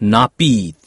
napiit